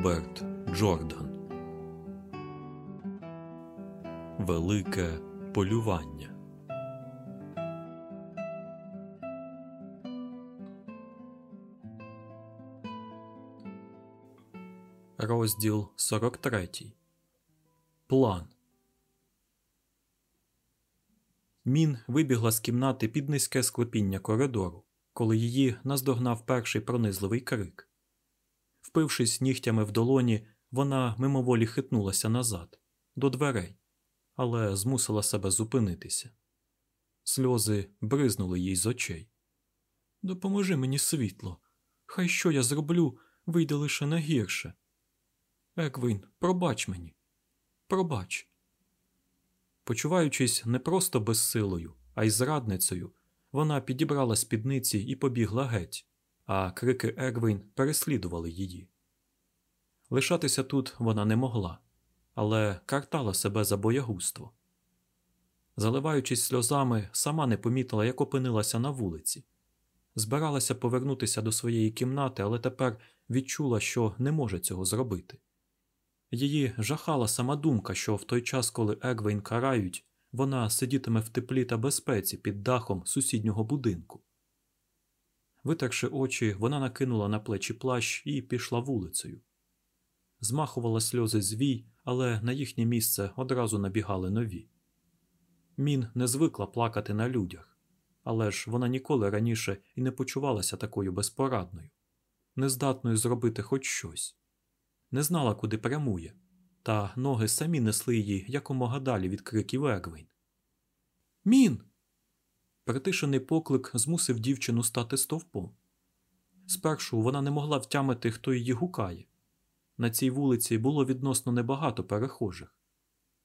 Роберт Джордан Велике полювання. Розділ 43. План. Мін вибігла з кімнати під низьке склепіння коридору, коли її наздогнав перший пронизливий крик. Впившись нігтями в долоні, вона мимоволі хитнулася назад, до дверей, але змусила себе зупинитися. Сльози бризнули їй з очей. Допоможи мені світло. Хай що я зроблю, вийде лише на гірше. Еквін, пробач мені, пробач. Почуваючись не просто безсилою, а й зрадницею, вона підібрала спідниці і побігла геть, а крики Егвін переслідували її. Лишатися тут вона не могла, але картала себе за боягузтво. Заливаючись сльозами, сама не помітила, як опинилася на вулиці. Збиралася повернутися до своєї кімнати, але тепер відчула, що не може цього зробити. Її жахала сама думка, що в той час, коли Егвейн карають, вона сидітиме в теплі та безпеці під дахом сусіднього будинку. Витерши очі, вона накинула на плечі плащ і пішла вулицею. Змахувала сльози звій, але на їхнє місце одразу набігали нові. Мін не звикла плакати на людях, але ж вона ніколи раніше і не почувалася такою безпорадною, нездатною зробити хоч щось не знала, куди прямує, та ноги самі несли її якомога далі від криків Егвейн. Мін. Притишений поклик змусив дівчину стати стовпом. Спершу вона не могла втямити, хто її гукає. На цій вулиці було відносно небагато перехожих.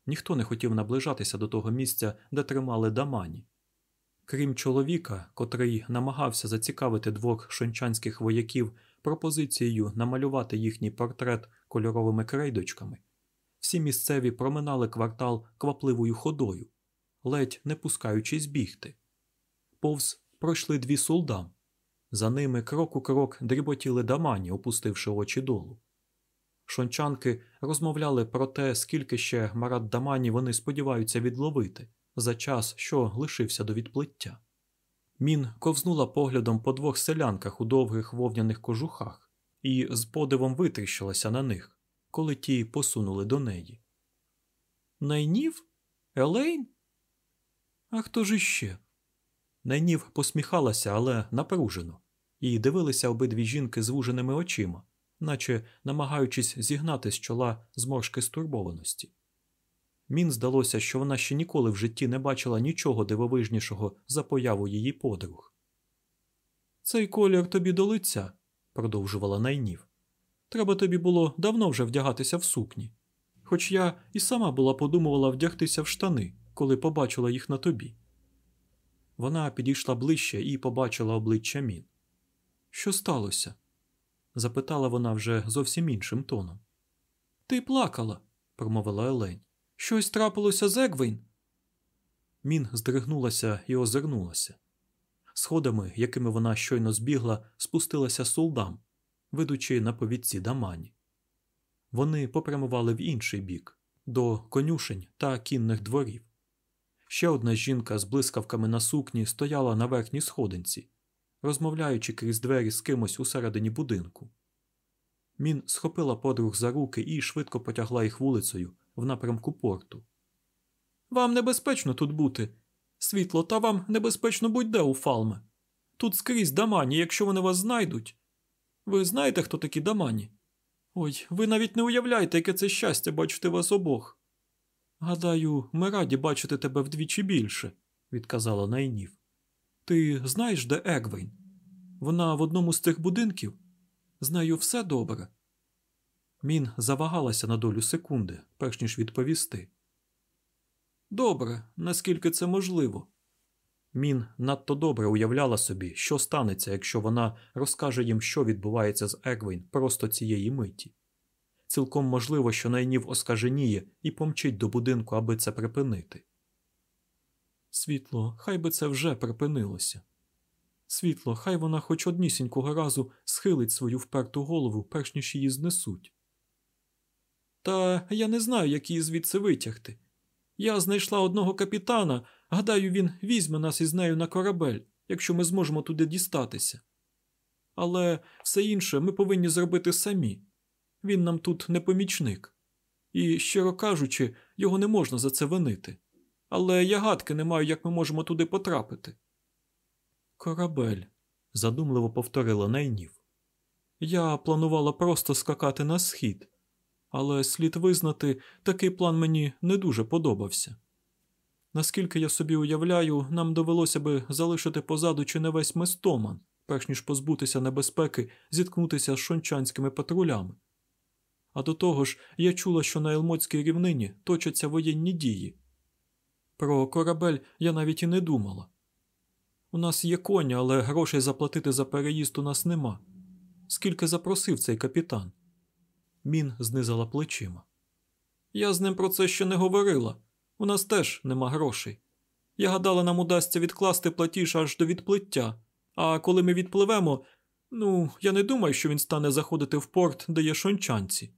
Ніхто не хотів наближатися до того місця, де тримали дамані. Крім чоловіка, котрий намагався зацікавити двох шончанських вояків пропозицією намалювати їхній портрет кольоровими крейдочками, всі місцеві проминали квартал квапливою ходою, ледь не пускаючись бігти. Повз пройшли дві солдам. За ними крок у крок дріботіли дамані, опустивши очі долу. Шончанки розмовляли про те, скільки ще марат дамані вони сподіваються відловити за час, що лишився до відплиття. Мін ковзнула поглядом по двох селянках у довгих вовняних кожухах і з подивом витріщилася на них, коли ті посунули до неї. Найнів? Елейн? А хто ж іще? Найнів посміхалася, але напружено, і дивилися обидві жінки звуженими очима, наче намагаючись зігнати з чола зморшки стурбованості. Мін здалося, що вона ще ніколи в житті не бачила нічого дивовижнішого за появу її подруг. Цей колір тобі до лиця, продовжувала найнів. Треба тобі було давно вже вдягатися в сукні. Хоч я і сама була подумувала вдягтися в штани, коли побачила їх на тобі. Вона підійшла ближче і побачила обличчя Мін. Що сталося? запитала вона вже зовсім іншим тоном. Ти плакала, промовила Елень. Щось трапилося з Егвін?» Мін здригнулася і озирнулася. Сходами, якими вона щойно збігла, спустилася солдам, ведучи на повідці дамані. Вони попрямували в інший бік, до конюшень та кінних дворів. Ще одна жінка з блискавками на сукні стояла на верхній сходинці, розмовляючи крізь двері з кимось усередині будинку. Мін схопила подруг за руки і швидко потягла їх вулицею в напрямку порту. Вам небезпечно тут бути. Світло, та вам небезпечно будь-де у Фалме. Тут скрізь дамані, якщо вони вас знайдуть. Ви знаєте, хто такі дамані? Ой, ви навіть не уявляєте, яке це щастя бачити вас обох. Гадаю, ми раді бачити тебе вдвічі більше, відказала Найнів. Ти знаєш, де Егвейн? Вона в одному з тих будинків? З нею все добре. Мін завагалася на долю секунди, перш ніж відповісти. Добре, наскільки це можливо. Мін надто добре уявляла собі, що станеться, якщо вона розкаже їм, що відбувається з Егвейн просто цієї миті. Цілком можливо, що найнів оскаженіє і помчить до будинку, аби це припинити. Світло, хай би це вже припинилося. Світло, хай вона хоч однісінького разу схилить свою вперту голову, перш ніж її знесуть. Та я не знаю, як її звідси витягти. Я знайшла одного капітана, гадаю, він візьме нас із нею на корабель, якщо ми зможемо туди дістатися. Але все інше ми повинні зробити самі. Він нам тут не помічник. І, щиро кажучи, його не можна за це винити. Але я гадки не маю, як ми можемо туди потрапити. Корабель, задумливо повторила найнів. Я планувала просто скакати на схід, але слід визнати, такий план мені не дуже подобався. Наскільки я собі уявляю, нам довелося би залишити позаду чи не весь Местоман, перш ніж позбутися небезпеки, зіткнутися з шончанськими патрулями. А до того ж, я чула, що на Елмотській рівнині точаться воєнні дії. Про корабель я навіть і не думала. У нас є коні, але грошей заплатити за переїзд у нас нема. Скільки запросив цей капітан? Мін знизала плечима. Я з ним про це ще не говорила. У нас теж нема грошей. Я гадала, нам удасться відкласти платіж аж до відплиття. А коли ми відпливемо, ну, я не думаю, що він стане заходити в порт, де є шончанці.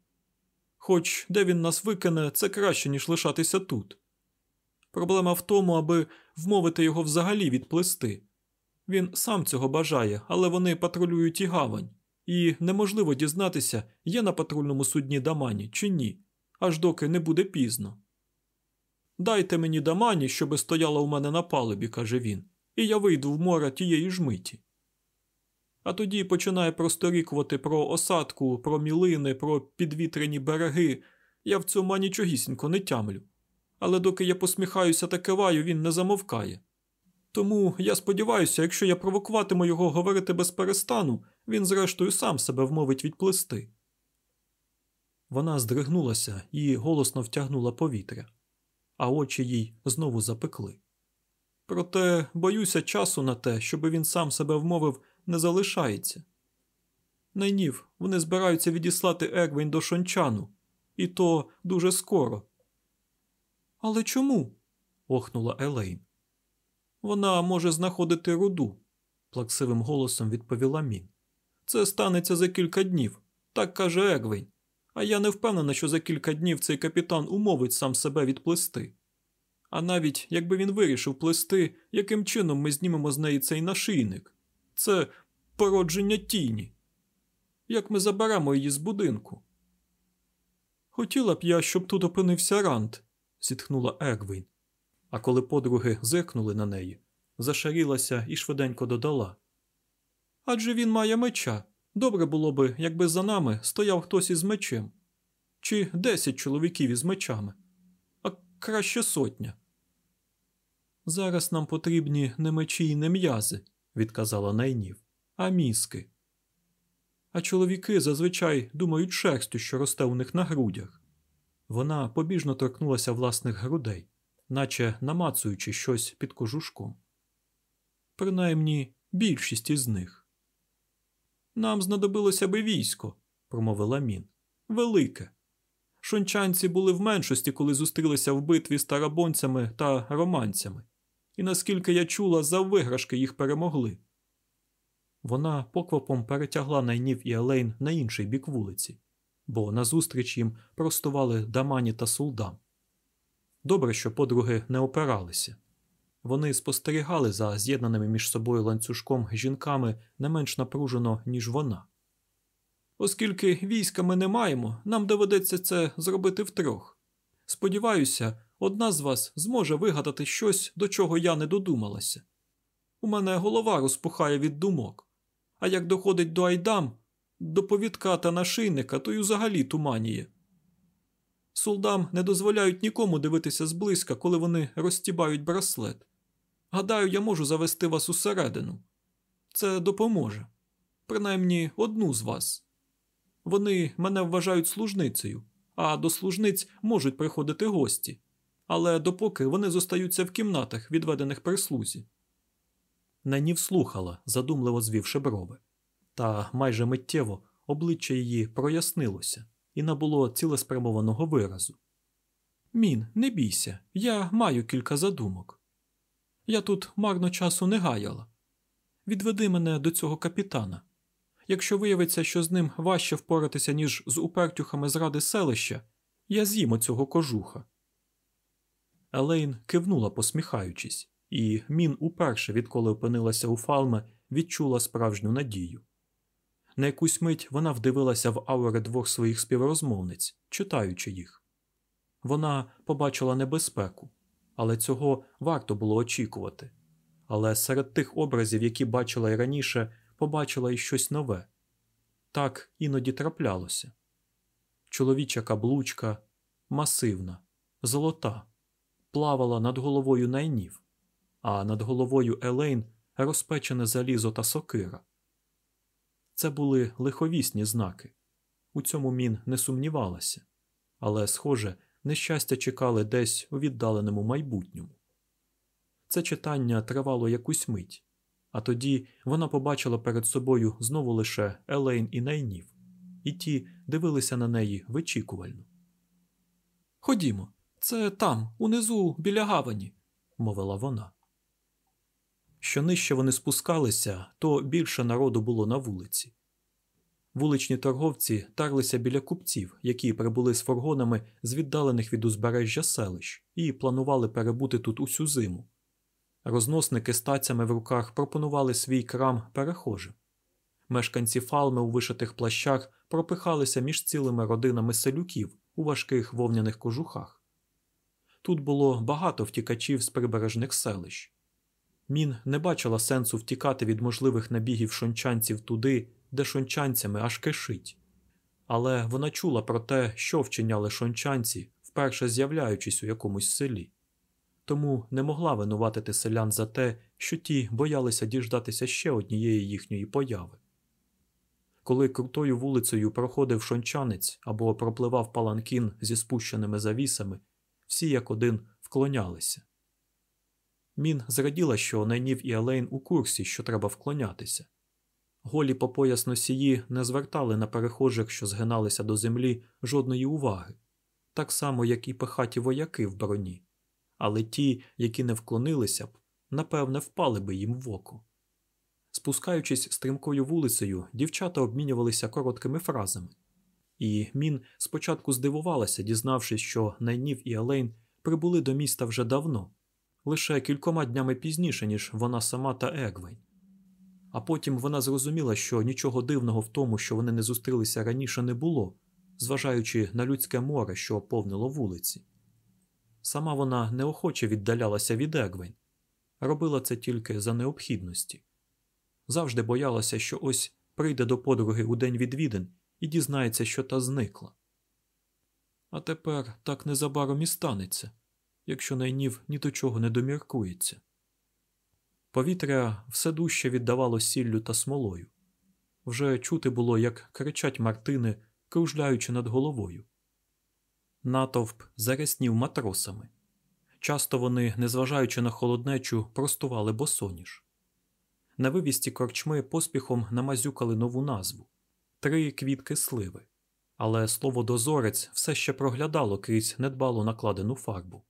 Хоч де він нас викине, це краще, ніж лишатися тут. Проблема в тому, аби вмовити його взагалі відплисти. Він сам цього бажає, але вони патрулюють і гавань, і неможливо дізнатися, є на патрульному судні Дамані чи ні, аж доки не буде пізно. Дайте мені Дамані, щоби стояла у мене на палубі, каже він, і я вийду в море тієї ж миті. А тоді починає просторікувати про осадку, про мілини, про підвітряні береги. Я в цьому нічогісінько не тямлю. Але доки я посміхаюся та киваю, він не замовкає. Тому я сподіваюся, якщо я провокуватиму його говорити без перестану, він, зрештою, сам себе вмовить відплисти. Вона здригнулася і голосно втягнула повітря, а очі їй знову запекли. Проте боюся часу на те, щоб він сам себе вмовив, не залишається. Найнів, вони збираються відіслати Егвень до Шончану, і то дуже скоро. Але чому? охнула Елейн. Вона може знаходити руду, плаксивим голосом відповіла Мін. Це станеться за кілька днів, так каже Егвень. А я не впевнена, що за кілька днів цей капітан умовить сам себе відплисти. А навіть якби він вирішив плисти, яким чином ми знімемо з неї цей нашийник? Це породження тіні. Як ми заберемо її з будинку? Хотіла б я, щоб тут опинився Рант, зітхнула Егвін. А коли подруги зиркнули на неї, зашарілася і швиденько додала. Адже він має меча. Добре було би, якби за нами стояв хтось із мечем. Чи десять чоловіків із мечами, а краще сотня. Зараз нам потрібні не мечі і не м'язи, відказала найнів, а мізки. А чоловіки зазвичай думають шерстю, що росте у них на грудях. Вона побіжно торкнулася власних грудей, наче намацуючи щось під кожушком. Принаймні більшість із них. Нам знадобилося би військо, промовила Мін. Велике. Шончанці були в меншості, коли зустрілися в битві з тарабонцями та романцями, і наскільки я чула, за виграшки їх перемогли. Вона поквапом перетягла найнів і Елейн на інший бік вулиці, бо назустріч їм простували дамані та сулдам. Добре, що подруги не опиралися. Вони спостерігали за з'єднаними між собою ланцюжком жінками не менш напружено, ніж вона. Оскільки війська ми не маємо, нам доведеться це зробити втрьох. Сподіваюся, одна з вас зможе вигадати щось, до чого я не додумалася. У мене голова розпухає від думок, а як доходить до айдам, до повідка та нашийника, то й взагалі туманіє. Солдам не дозволяють нікому дивитися зблизька, коли вони розтібають браслет. Гадаю, я можу завести вас усередину. Це допоможе. Принаймні одну з вас. Вони мене вважають служницею, а до служниць можуть приходити гості, але допоки вони зостаються в кімнатах, відведених прислузі. Ненів слухала, задумливо звівши брови, та майже миттєво обличчя її прояснилося і набуло цілеспрямованого виразу. Мін, не бійся, я маю кілька задумок. Я тут марно часу не гаяла. Відведи мене до цього капітана. Якщо виявиться, що з ним важче впоратися, ніж з упертюхами з ради селища, Я з'їм оцього кожуха. Елейн кивнула, посміхаючись, і Мін уперше, відколи опинилася у Фалме, відчула справжню надію. На якусь мить вона вдивилася в аури двох своїх співрозмовниць, читаючи їх. Вона побачила небезпеку, але цього варто було очікувати. Але серед тих образів, які бачила й раніше, побачила й щось нове. Так іноді траплялося. Чоловіча каблучка, масивна, золота, плавала над головою найнів, а над головою Елейн розпечене залізо та сокира. Це були лиховісні знаки. У цьому мін не сумнівалася, але, схоже, нещастя чекали десь у віддаленому майбутньому. Це читання тривало якусь мить, а тоді вона побачила перед собою знову лише Елейн і найнів, і ті дивилися на неї вичікувально. Ходімо, це там, унизу, біля гавані, мовила вона. Що нижче вони спускалися, то більше народу було на вулиці. Вуличні торговці тарлися біля купців, які прибули з фургонами з віддалених від узбережжя селищ і планували перебути тут усю зиму. Розносники з тацями в руках пропонували свій крам перехожим. Мешканці фалми у вишитих плащах пропихалися між цілими родинами селюків у важких вовняних кожухах. Тут було багато втікачів з прибережних селищ. Мін не бачила сенсу втікати від можливих набігів шончанців туди, де шончанцями аж кишить. Але вона чула про те, що вчиняли шончанці, вперше з'являючись у якомусь селі. Тому не могла винуватити селян за те, що ті боялися діждатися ще однієї їхньої появи. Коли крутою вулицею проходив шончанець або пропливав паланкін зі спущеними завісами, всі як один вклонялися. Мін зраділа, що Найнів і Елейн у курсі, що треба вклонятися. Голі по пояс носії не звертали на перехожих, що згиналися до землі, жодної уваги, так само, як і пихаті вояки в броні. Але ті, які не вклонилися б, напевне, впали би їм в око. Спускаючись стрімкою вулицею, дівчата обмінювалися короткими фразами. І Мін спочатку здивувалася, дізнавшись, що Найнів і Елейн прибули до міста вже давно, лише кількома днями пізніше, ніж вона сама та Егвейн. А потім вона зрозуміла, що нічого дивного в тому, що вони не зустрілися раніше, не було, зважаючи на людське море, що повнило вулиці. Сама вона неохоче віддалялася від Егвейн, робила це тільки за необхідності. Завжди боялася, що ось прийде до подруги у день відвідин і дізнається, що та зникла. А тепер так незабаром і станеться, якщо найнів ні до чого не доміркується. Повітря все дужче віддавало сіллю та смолою. Вже чути було, як кричать мартини, кружляючи над головою. Натовп заряснів матросами. Часто вони, незважаючи на холоднечу, простували босоніж. На вивісті корчми поспіхом намазюкали нову назву три квітки сливи, але слово дозорець все ще проглядало крізь недбало накладену фарбу.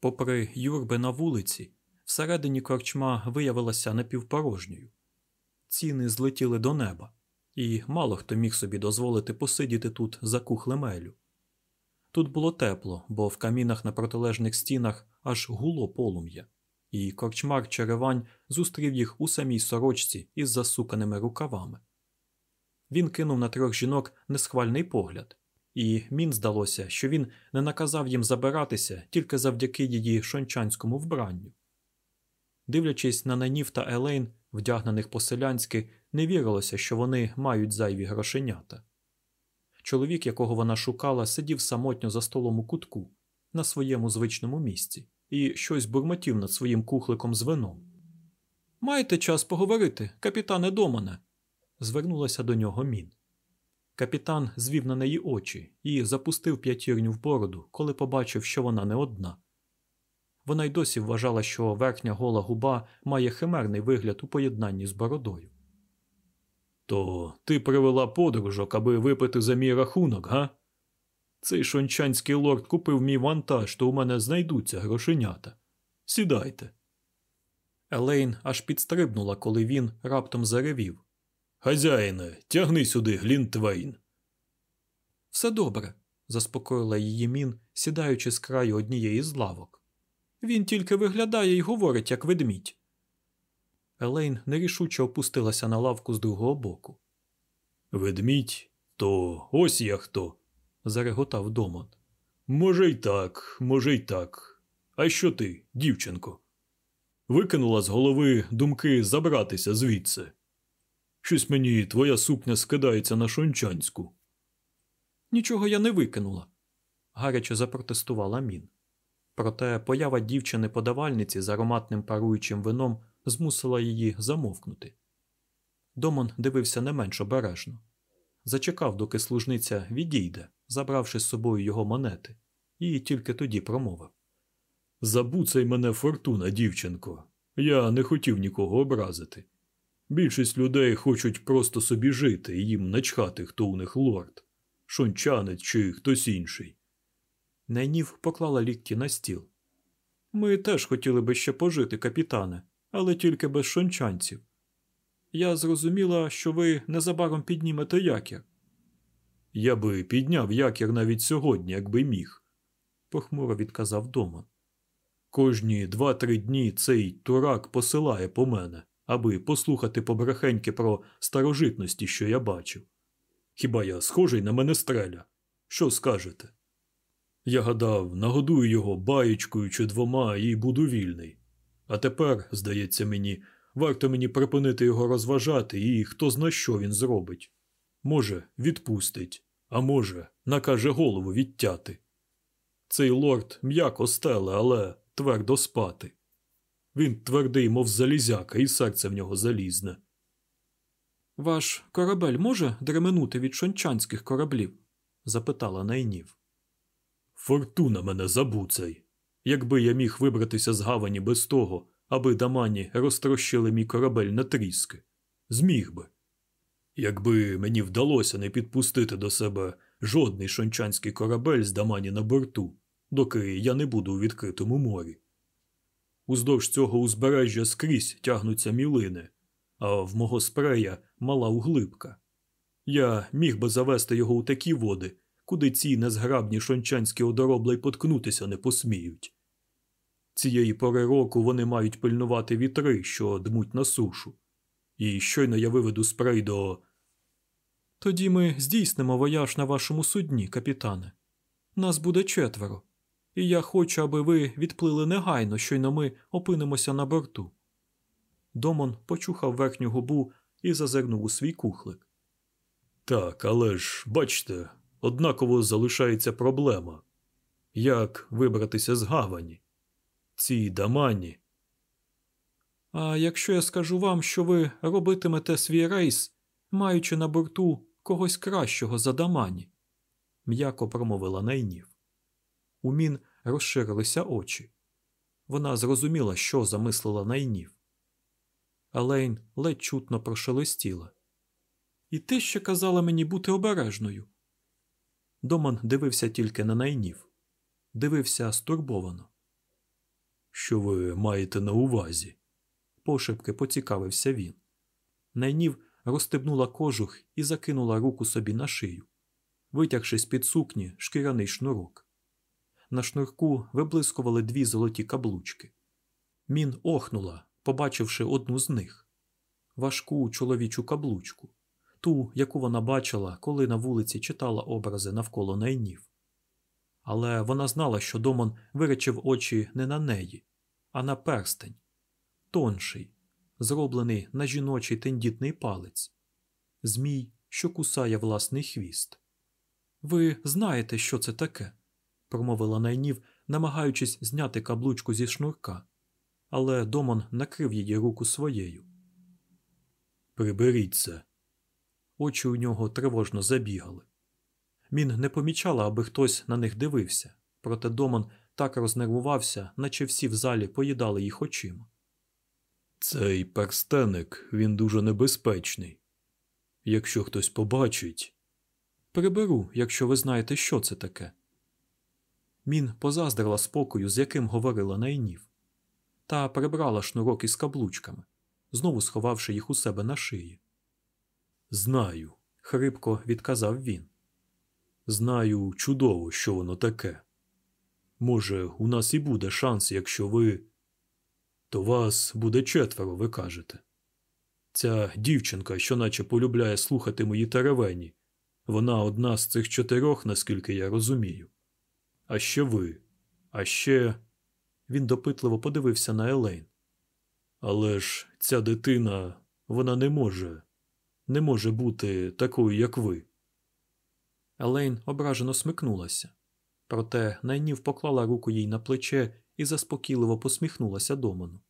Попри юрби на вулиці, всередині корчма виявилася напівпорожньою. Ціни злетіли до неба, і мало хто міг собі дозволити посидіти тут за кухлемелю. Тут було тепло, бо в камінах на протилежних стінах аж гуло полум'я, і корчмар Черевань зустрів їх у самій сорочці із засуканими рукавами. Він кинув на трьох жінок несхвальний погляд, і мін здалося, що він не наказав їм забиратися тільки завдяки її шончанському вбранню. Дивлячись на Нанів та Елейн, вдягнених по-селянськи, не вірилося, що вони мають зайві грошенята. Чоловік, якого вона шукала, сидів самотньо за столом у кутку на своєму звичному місці і щось бурмотів над своїм кухликом з вином. Маєте час поговорити, капітане Домане? Звернулася до нього мін. Капітан звів на неї очі і запустив п'ятірню в бороду, коли побачив, що вона не одна. Вона й досі вважала, що верхня гола губа має химерний вигляд у поєднанні з бородою. То ти привела подружок, аби випити за мій рахунок, га? Цей шончанський лорд купив мій вантаж, то у мене знайдуться грошенята. Сідайте. Елейн аж підстрибнула, коли він раптом заревів. Хазяїне, тягни сюди Глінтвейн. Все добре, заспокоїла її Мін, сідаючи з краю однієї з лавок. Він тільки виглядає і говорить, як ведмідь. Елейн нерішуче опустилася на лавку з другого боку. Ведмідь, то ось я хто, зареготав Домон. Може й так, може й так. А що ти, дівчинко? Викинула з голови думки забратися звідси. Щось мені твоя сукня скидається на шончанську. Нічого я не викинула, гаряче запротестувала Мін. Проте поява дівчини-подавальниці з ароматним паруючим вином змусила її замовкнути. Домон дивився не менш обережно. Зачекав, доки служниця відійде, забравши з собою його монети, і тільки тоді промовив Забуцай мене фортуна, дівчинко. Я не хотів нікого образити. Більшість людей хочуть просто собі жити і їм начхати, хто у них лорд, шончанець чи хтось інший. Найнів поклала лікті на стіл. Ми теж хотіли би ще пожити, капітане, але тільки без шончанців. Я зрозуміла, що ви незабаром піднімете якір. Я би підняв якір навіть сьогодні, якби міг, похмуро відказав Домон. Кожні два-три дні цей турак посилає по мене, аби послухати побрехеньки про старожитності, що я бачив. Хіба я схожий на мене стреля? Що скажете? Я гадав, нагодую його баєчкою чи двома і буду вільний. А тепер, здається мені, варто мені припинити його розважати, і хто зна що він зробить. Може, відпустить, а може, накаже голову відтяти. Цей лорд м'яко стеле, але твердо спати. Він твердий, мов залізяка, і серце в нього залізне. Ваш корабель може дременути від шончанських кораблів? запитала Найнів. Фортуна мене забуцай. Якби я міг вибратися з гавані без того, аби дамані розтрощили мій корабель на тріски. Зміг би. Якби мені вдалося не підпустити до себе жодний шончанський корабель з дамані на борту, доки я не буду у відкритому морі. Уздовж цього узбережжя скрізь тягнуться мілини, а в мого спрея мала углибка. Я міг би завести його у такі води, куди ці незграбні шончанські одоробла й поткнутися не посміють. Цієї пори року вони мають пильнувати вітри, що дмуть на сушу. І щойно я виведу спрей до. Тоді ми здійснимо вояж на вашому судні, капітане. Нас буде четверо, і я хочу, аби ви відплили негайно, щойно ми опинимося на борту. Домон почухав верхню губу і зазирнув у свій кухлик. Так, але ж, бачте, однаково залишається проблема. Як вибратися з гавані? Ці дамані. А якщо я скажу вам, що ви робитимете свій рейс, маючи на борту когось кращого за дамані, м'яко промовила Найнів. У Мін розширилися очі. Вона зрозуміла, що замислила Найнів. Алейн ледь чутно прошелестіла. І ти ще казала мені бути обережною. Доман дивився тільки на найнів, дивився стурбовано. Що ви маєте на увазі? пошепки поцікавився він. Найнів розстебнула кожух і закинула руку собі на шию, витягши з під сукні шкіряний шнурок. На шнурку виблискували дві золоті каблучки. Мін охнула, побачивши одну з них важку чоловічу каблучку, ту, яку вона бачила, коли на вулиці читала образи навколо найнів. Але вона знала, що Домон виречив очі не на неї, а на перстень тонший, зроблений на жіночий тендітний палець, змій, що кусає власний хвіст. Ви знаєте, що це таке? Промовила найнів, намагаючись зняти каблучку зі шнурка, але Домон накрив її руку своєю. Приберіть це. Очі у нього тривожно забігали. Мін не помічала, аби хтось на них дивився, проте Домон так рознервувався, наче всі в залі поїдали їх очима. Цей перстеник він дуже небезпечний. Якщо хтось побачить. Приберу, якщо ви знаєте, що це таке. Мін позаздрила спокою, з яким говорила найнів, та прибрала шнурок із каблучками, знову сховавши їх у себе на шиї. Знаю, хрипко відказав він. Знаю чудово, що воно таке. Може, у нас і буде шанс, якщо ви. То вас буде четверо, ви кажете. Ця дівчинка, що наче полюбляє слухати мої теревені, вона одна з цих чотирьох, наскільки я розумію. А ще ви. А ще. Він допитливо подивився на Елейн. Але ж ця дитина, вона не може, не може бути такою, як ви. Елейн ображено смикнулася. Проте найнів поклала руку їй на плече і заспокійливо посміхнулася Доману.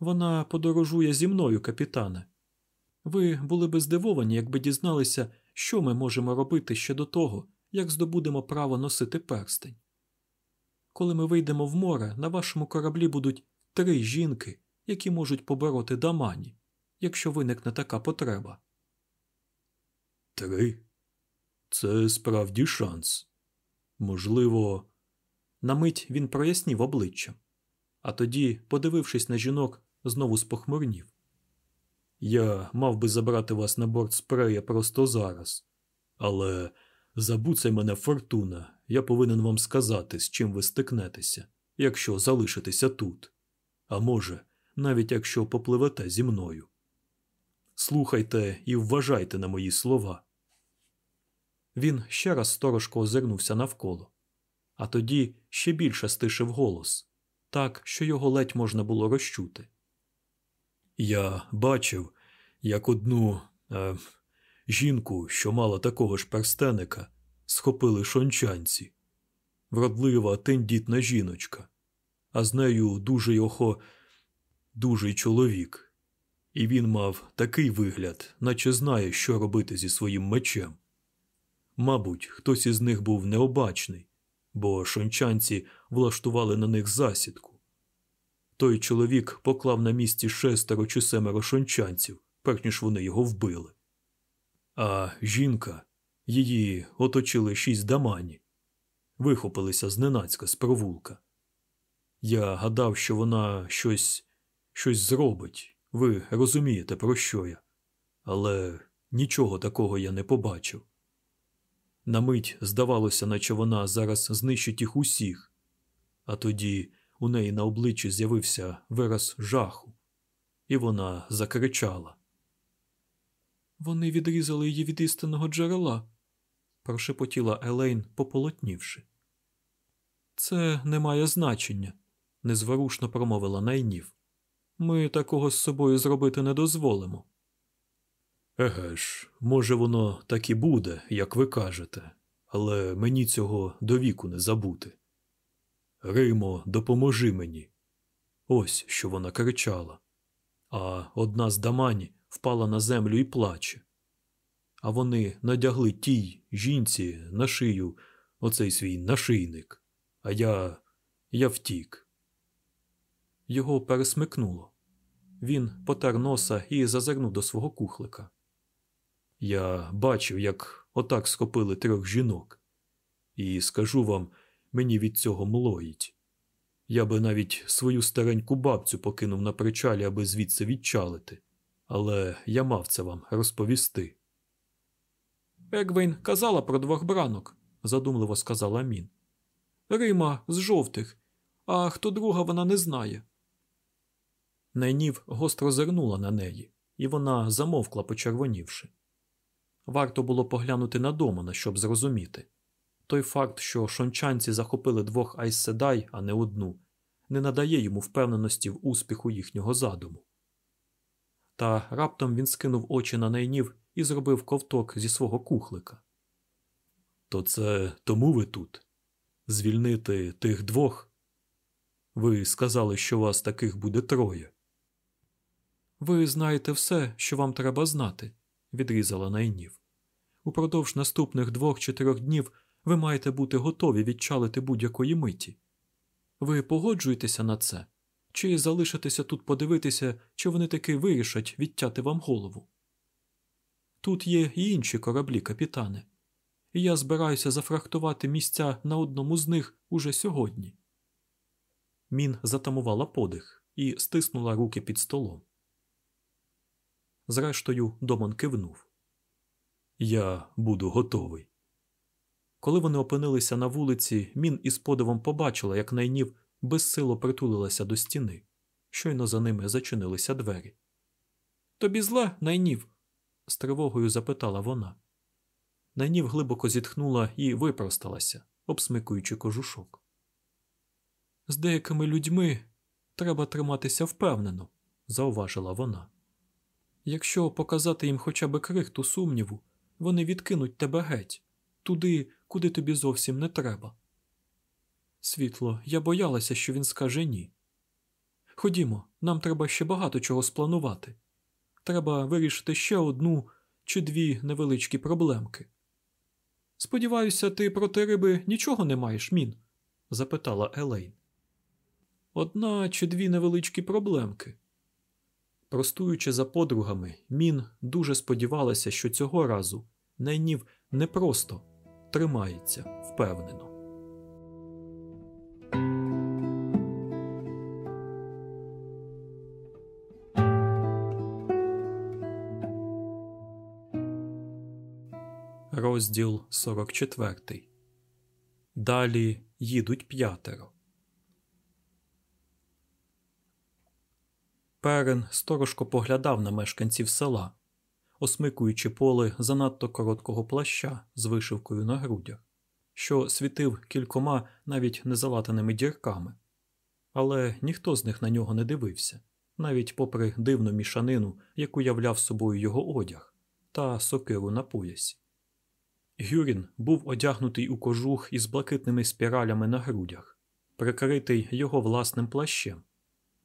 Вона подорожує зі мною, капітане. Ви були би здивовані, якби дізналися, що ми можемо робити ще до того, як здобудемо право носити перстень. Коли ми вийдемо в море, на вашому кораблі будуть три жінки, які можуть побороти дамані, якщо виникне така потреба. Три? Це справді шанс. Можливо, на мить він прояснів обличчя, а тоді, подивившись на жінок, знову спохмурнів. Я мав би забрати вас на борт спрея просто зараз, але забуцай мене фортуна, я повинен вам сказати, з чим ви стикнетеся, якщо залишитеся тут. А може, навіть якщо попливете зі мною. Слухайте і вважайте на мої слова. Він ще раз сторожко озирнувся навколо, а тоді ще більше стишив голос, так, що його ледь можна було розчути. Я бачив, як одну е, жінку, що мала такого ж перстеника, схопили шончанці. Вродлива тендітна жіночка, а з нею дуже його дужий чоловік, і він мав такий вигляд, наче знає, що робити зі своїм мечем. Мабуть, хтось із них був необачний, бо шончанці влаштували на них засідку. Той чоловік поклав на місці шестеро чи семеро шончанців, перш ніж вони його вбили. А жінка, її оточили шість дамані, вихопилися зненацька з провулка. Я гадав, що вона щось, щось зробить. Ви розумієте, про що я, але нічого такого я не побачив. На мить здавалося, наче вона зараз знищить їх усіх, а тоді у неї на обличчі з'явився вираз жаху, і вона закричала. Вони відрізали її від істинного джерела, прошепотіла Елейн, пополотнівши. Це не має значення, незворушно промовила найнів. Ми такого з собою зробити не дозволимо. Еге ж, може, воно так і буде, як ви кажете, але мені цього до віку не забути. Римо, допоможи мені. Ось що вона кричала. А одна з дамані впала на землю і плаче. А вони надягли тій жінці на шию оцей свій нашийник, а я. я втік. Його пересмикнуло. Він потер носа і зазирнув до свого кухлика. Я бачив, як отак схопили трьох жінок, і скажу вам, мені від цього млоїть. Я би навіть свою стареньку бабцю покинув на причалі, аби звідси відчалити, але я мав це вам розповісти. Егвейн казала про двох бранок, задумливо сказала Мін. Рима з жовтих, а хто друга вона не знає. Найнів гостро зирнула на неї, і вона замовкла, почервонівши. Варто було поглянути на Домана, щоб зрозуміти. Той факт, що шончанці захопили двох айсседай, а не одну, не надає йому впевненості в успіху їхнього задуму. Та раптом він скинув очі на найнів і зробив ковток зі свого кухлика. То це тому ви тут? Звільнити тих двох? Ви сказали, що вас таких буде троє. Ви знаєте все, що вам треба знати, відрізала найнів. Упродовж наступних двох чи трьох днів ви маєте бути готові відчалити будь-якої миті. Ви погоджуєтеся на це, чи залишитеся тут подивитися, чи вони таки вирішать відтяти вам голову? Тут є і інші кораблі, капітане, і я збираюся зафрахтувати місця на одному з них уже сьогодні. Мін затамувала подих і стиснула руки під столом. Зрештою, Домон кивнув. Я буду готовий. Коли вони опинилися на вулиці, Мін із подивом побачила, як найнів безсило притулилася до стіни. Щойно за ними зачинилися двері. Тобі зле, найнів? з тривогою запитала вона. Найнів глибоко зітхнула і випросталася, обсмикуючи кожушок. З деякими людьми треба триматися впевнено, зауважила вона. Якщо показати їм хоча б крихту сумніву, вони відкинуть тебе геть, туди, куди тобі зовсім не треба. Світло, я боялася, що він скаже ні. Ходімо, нам треба ще багато чого спланувати. Треба вирішити ще одну чи дві невеличкі проблемки. Сподіваюся, ти проти риби нічого не маєш, Мін? запитала Елейн. Одна чи дві невеличкі проблемки. Простуючи за подругами, Мін дуже сподівалася, що цього разу найнів не просто тримається впевнено. Розділ 44 Далі їдуть п'ятеро. Перен сторожко поглядав на мешканців села, осмикуючи поле занадто короткого плаща з вишивкою на грудях, що світив кількома навіть незалатаними дірками. Але ніхто з них на нього не дивився, навіть попри дивну мішанину, яку являв собою його одяг, та сокиру на поясі. Гюрін був одягнутий у кожух із блакитними спіралями на грудях, прикритий його власним плащем,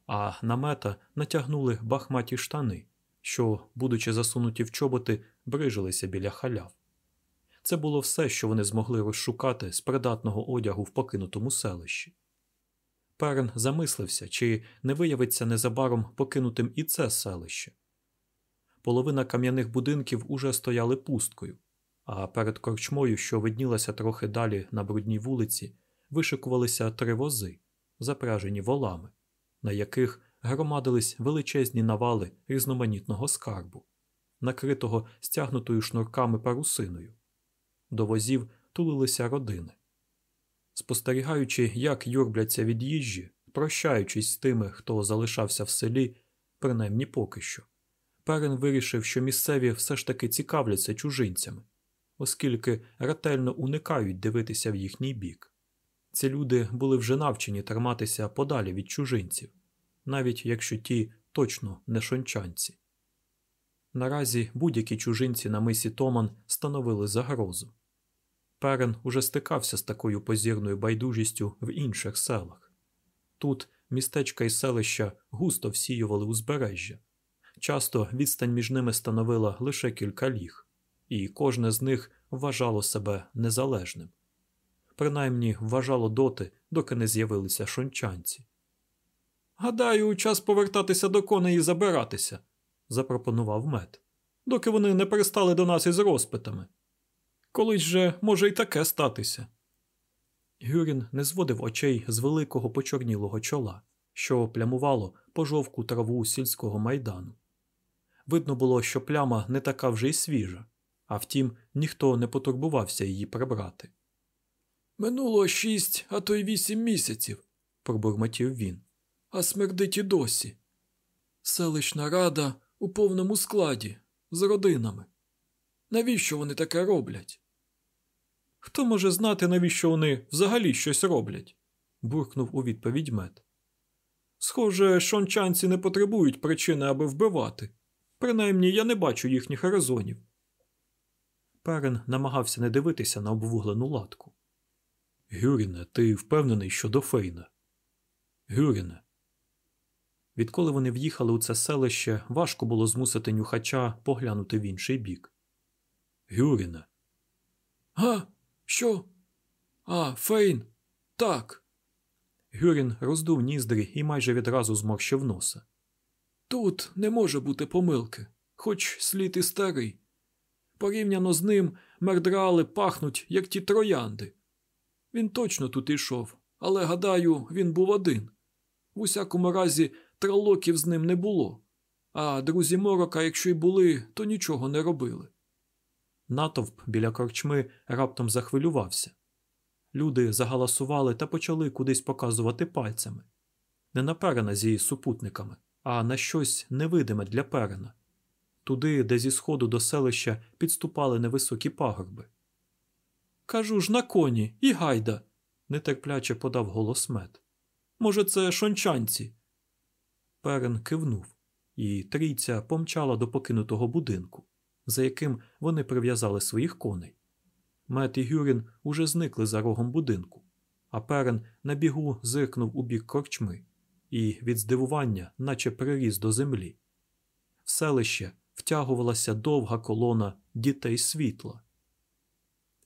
а намета натягнули бахматі штани, що, будучи засунуті в чоботи, брижилися біля халяв. Це було все, що вони змогли розшукати з придатного одягу в покинутому селищі. Перн замислився, чи не виявиться незабаром покинутим і це селище. Половина кам'яних будинків уже стояли пусткою а перед корчмою, що виднілася трохи далі на брудній вулиці, вишикувалися три вози, запряжені волами, на яких громадились величезні навали різноманітного скарбу, накритого стягнутою шнурками парусиною. До возів тулилися родини. Спостерігаючи, як юрбляться від їжі, прощаючись з тими, хто залишався в селі, принаймні поки що, Перен вирішив, що місцеві все ж таки цікавляться чужинцями оскільки ретельно уникають дивитися в їхній бік. Ці люди були вже навчені триматися подалі від чужинців, навіть якщо ті точно не шончанці. Наразі будь-які чужинці на мисі Томан становили загрозу. Перен уже стикався з такою позірною байдужістю в інших селах. Тут містечка і селища густо всіювали узбережжя, часто відстань між ними становила лише кілька ліг і кожне з них вважало себе незалежним. Принаймні вважало доти, доки не з'явилися шончанці. Гадаю, час повертатися до коней і забиратися, запропонував мед, доки вони не перестали до нас із розпитами. Колись же може й таке статися. Гюрін не зводив очей з великого почорнілого чола, що плямувало пожовку траву сільського майдану. Видно було, що пляма не така вже й свіжа, а втім, ніхто не потурбувався її прибрати. Минуло шість, а то й вісім місяців, пробурмотів він, а смердить і досі. Селищна рада у повному складі, з родинами. Навіщо вони таке роблять? Хто може знати, навіщо вони взагалі щось роблять? буркнув у відповідь мед. Схоже, шончанці не потребують причини, аби вбивати. Принаймні я не бачу їхніх резонів. Перен намагався не дивитися на обвуглену латку. Гюріне, ти впевнений щодо Фейна? Гюріне. Відколи вони в'їхали у це селище, важко було змусити нюхача поглянути в інший бік. Гюріне. А, що? А, Фейн. Так. Гюрін роздув ніздрі і майже відразу зморщив носа. Тут не може бути помилки, хоч слід і старий. Порівняно з ним мердрали пахнуть, як ті троянди. Він точно тут ішов, але, гадаю, він був один. В усякому разі, тралоків з ним не було, а друзі морока, якщо й були, то нічого не робили. Натовп біля корчми раптом захвилювався. Люди загаласували та почали кудись показувати пальцями. Не на перена з її супутниками, а на щось невидиме для перена. Туди, де зі сходу до селища підступали невисокі пагорби. Кажу ж на коні і гайда, нетерпляче подав голос мед. Може, це шончанці. Перен кивнув, і трійця помчала до покинутого будинку, за яким вони прив'язали своїх коней. Мет і Гюрін уже зникли за рогом будинку, а перен на бігу зиркнув у бік корчми і від здивування, наче приріс до землі. В селище втягувалася довга колона дітей світла.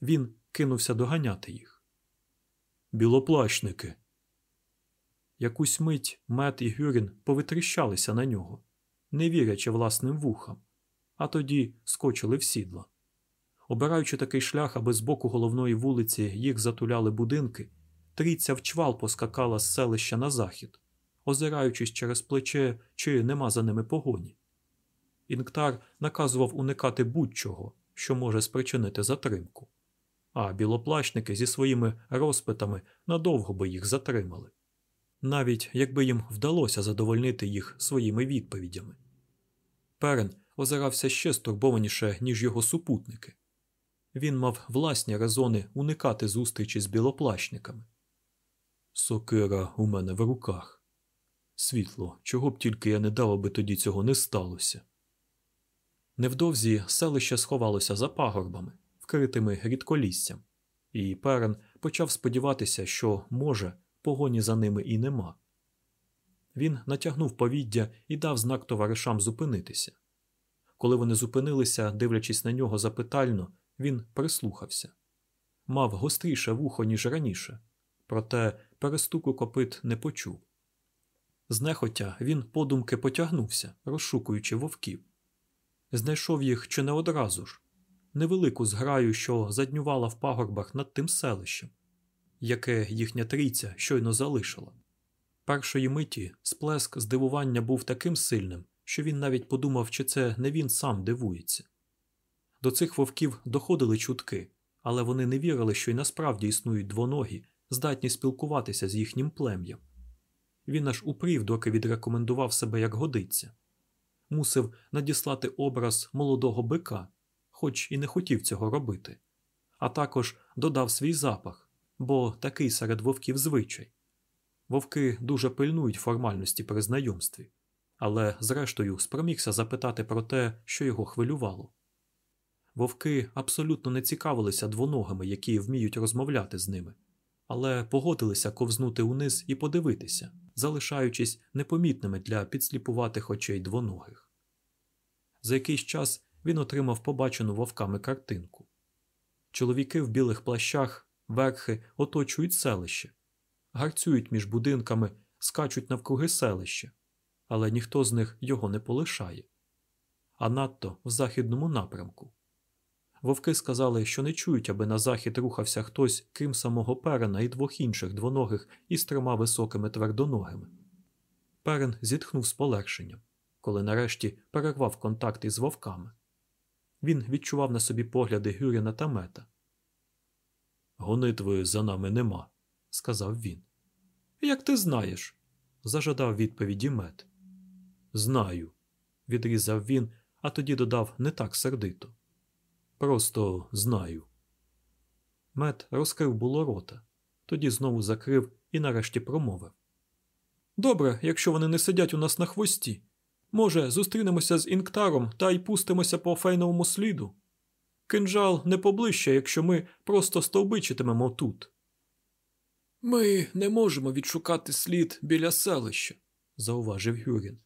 Він кинувся доганяти їх. Білоплащники. Якусь мить Мет і Гюрін повитріщалися на нього, не вірячи власним вухам, а тоді скочили в сідла. Обираючи такий шлях, аби з боку головної вулиці їх затуляли будинки, трійця вчвал поскакала з селища на захід, озираючись через плече, чи нема за ними погоні. Інктар наказував уникати будь-чого, що може спричинити затримку, а білоплащники зі своїми розпитами надовго би їх затримали, навіть якби їм вдалося задовольнити їх своїми відповідями. Перен озирався ще стурбованіше, ніж його супутники. Він мав власні резони уникати зустрічі з білоплащниками. Сокира у мене в руках. Світло, чого б тільки я не дав, аби тоді цього не сталося. Невдовзі селище сховалося за пагорбами, вкритими рідколіссям, і перен почав сподіватися, що, може, погоні за ними і нема. Він натягнув повіддя і дав знак товаришам зупинитися. Коли вони зупинилися, дивлячись на нього запитально, він прислухався. Мав гостріше вухо, ніж раніше, проте перестуку копит не почув. Знехотя він подумки потягнувся, розшукуючи вовків. Знайшов їх чи не одразу ж, невелику зграю, що заднювала в пагорбах над тим селищем, яке їхня трійця щойно залишила. Першої миті сплеск здивування був таким сильним, що він навіть подумав, чи це не він сам дивується. До цих вовків доходили чутки, але вони не вірили, що й насправді існують двоногі, здатні спілкуватися з їхнім плем'ям. Він аж упрів, доки відрекомендував себе як годиться. Мусив надіслати образ молодого бика, хоч і не хотів цього робити, а також додав свій запах, бо такий серед вовків звичай. Вовки дуже пильнують формальності при знайомстві, але, зрештою, спромігся запитати про те, що його хвилювало. Вовки абсолютно не цікавилися двоногими, які вміють розмовляти з ними, але погодилися ковзнути униз і подивитися, залишаючись непомітними для підсліпуватих очей двоногих. За якийсь час він отримав побачену вовками картинку. Чоловіки в білих плащах, верхи оточують селище, гарцюють між будинками, скачуть навкруги селища, але ніхто з них його не полишає. А надто в західному напрямку. Вовки сказали, що не чують, аби на захід рухався хтось, крім самого перена і двох інших двоногих із трьома високими твердоногими. Перен зітхнув з полегшенням, коли нарешті перервав контакт із вовками. Він відчував на собі погляди Гюріна та мета. Гонитви за нами нема, сказав він. Як ти знаєш? зажадав відповіді мет. Знаю, відрізав він, а тоді додав не так сердито. Просто знаю. Мет розкрив було рота, тоді знову закрив і нарешті промовив. Добре, якщо вони не сидять у нас на хвості. Може, зустрінемося з інктаром та й пустимося по фейновому сліду. Кинжал не поближче, якщо ми просто стовбичитимемо тут. Ми не можемо відшукати слід біля селища, зауважив Гюрін.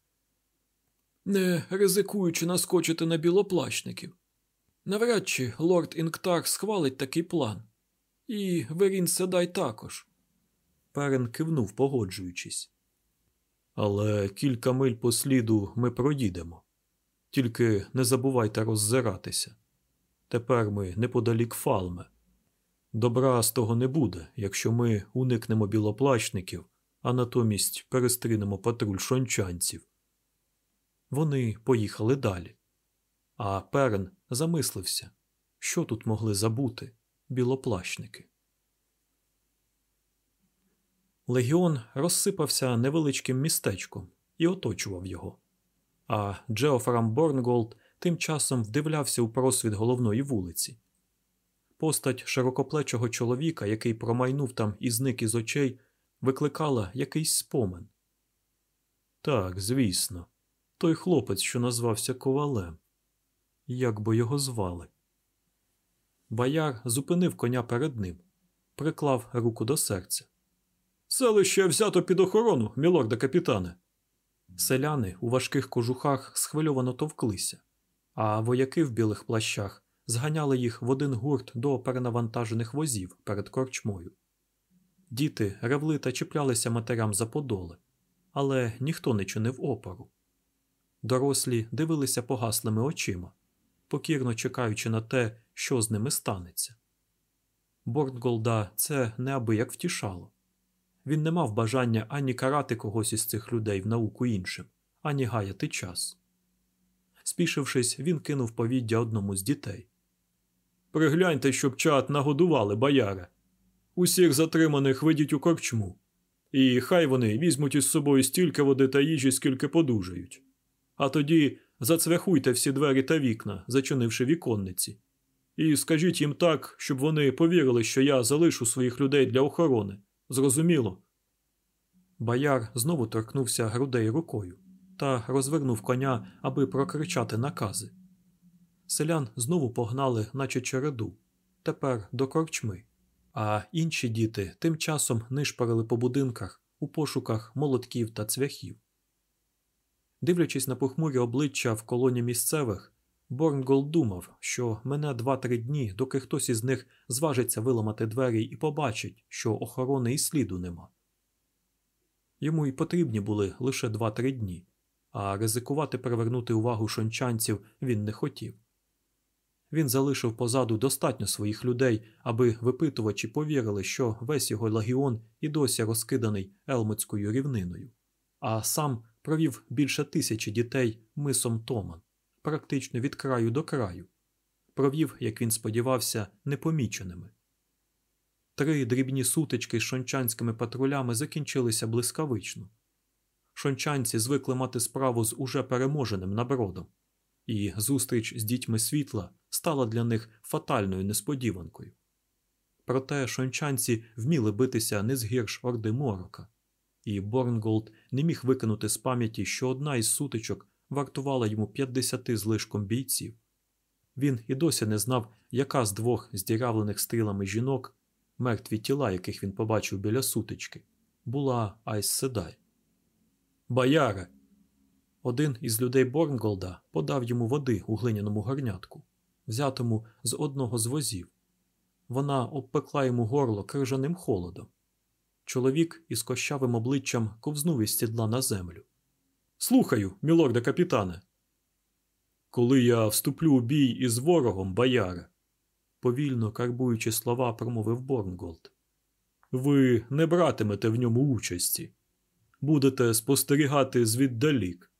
Не ризикуючи наскочити на білоплащників. Навряд чи лорд Інктар схвалить такий план. І Верін Седай також. Перен кивнув, погоджуючись. Але кілька миль по сліду ми проїдемо. Тільки не забувайте роззиратися. Тепер ми неподалік фалме. Добра з того не буде, якщо ми уникнемо білоплащників, а натомість перестрінемо патруль шончанців. Вони поїхали далі. А Перен замислився Що тут могли забути білоплащники? Легіон розсипався невеличким містечком і оточував його. А Джеофрам Борнголд тим часом вдивлявся у просвіт головної вулиці. Постать широкоплечого чоловіка, який промайнув там і зник із очей, викликала якийсь спомин. Так, звісно, той хлопець, що назвався Ковалем. Як би його звали? Бояр зупинив коня перед ним, приклав руку до серця. Селище взято під охорону, мілорда капітане. Селяни у важких кожухах схвильовано товклися, а вояки в білих плащах зганяли їх в один гурт до перенавантажених возів перед корчмою. Діти ревли та чіплялися матерям за подоли, але ніхто не чинив опору. Дорослі дивилися погаслими очима, покірно чекаючи на те, що з ними станеться. Бортголда це неабияк втішало. Він не мав бажання ані карати когось із цих людей в науку іншим, ані гаяти час. Спішившись, він кинув повіддя одному з дітей. Пригляньте, щоб чат нагодували бояре. Усіх затриманих видіть у корчму, і хай вони візьмуть із собою стільки води та їжі, скільки подужають. А тоді зацвяхуйте всі двері та вікна, зачинивши віконниці, і скажіть їм так, щоб вони повірили, що я залишу своїх людей для охорони. Зрозуміло. Бояр знову торкнувся грудей рукою та розвернув коня, аби прокричати накази. Селян знову погнали, наче череду, тепер до корчми, а інші діти тим часом нишпарили по будинках у пошуках молотків та цвяхів. Дивлячись на похмурі обличчя в колоні місцевих, Борнгол думав, що мене два-три дні, доки хтось із них зважиться виламати двері і побачить, що охорони і сліду нема. Йому й потрібні були лише два-три дні, а ризикувати привернути увагу шончанців він не хотів. Він залишив позаду достатньо своїх людей, аби випитувачі повірили, що весь його легіон і досі розкиданий Елмутською рівниною, а сам провів більше тисячі дітей мисом Томан, практично від краю до краю, провів, як він сподівався, непоміченими. Три дрібні сутички з шончанськими патрулями закінчилися блискавично. Шончанці звикли мати справу з уже переможеним набродом, і зустріч з дітьми світла стала для них фатальною несподіванкою. Проте шончанці вміли битися не згірш орди морока, і Борнголд не міг викинути з пам'яті, що одна із сутичок вартувала йому 50 з лишком бійців. Він і досі не знав, яка з двох здірявлених стрілами жінок, мертві тіла, яких він побачив біля сутички, була Айс Седай. Бояре! Один із людей Борнголда подав йому води у глиняному горнятку, взятому з одного з возів. Вона обпекла йому горло крижаним холодом. Чоловік із кощавим обличчям ковзнув із сідла на землю. Слухаю, мілорде капітане. Коли я вступлю у бій із ворогом, бояре, повільно карбуючи слова, промовив Борнголд. Ви не братимете в ньому участі, будете спостерігати звіддалік,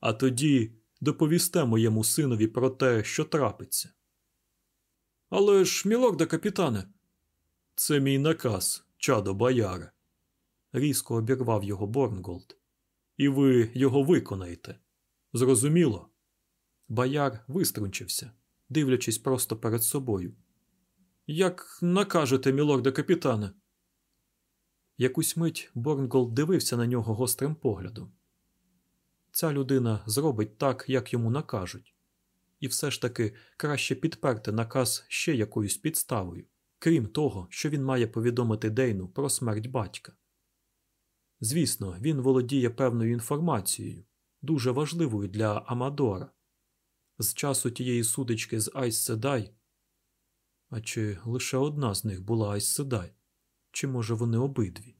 а тоді доповісте моєму синові про те, що трапиться. Але ж, мілорде капітане, це мій наказ, чадо бояре, різко обірвав його Борнголд. І ви його виконаєте. Зрозуміло? Бояр виструнчився, дивлячись просто перед собою. Як накажете, мілорде капітане? Якусь мить Борнголд дивився на нього гострим поглядом. Ця людина зробить так, як йому накажуть, і все ж таки краще підперти наказ ще якоюсь підставою, крім того, що він має повідомити Дейну про смерть батька. Звісно, він володіє певною інформацією, дуже важливою для Амадора. З часу тієї судочки з Айс Седай. А чи лише одна з них була Айс Седай? Чи може вони обидві?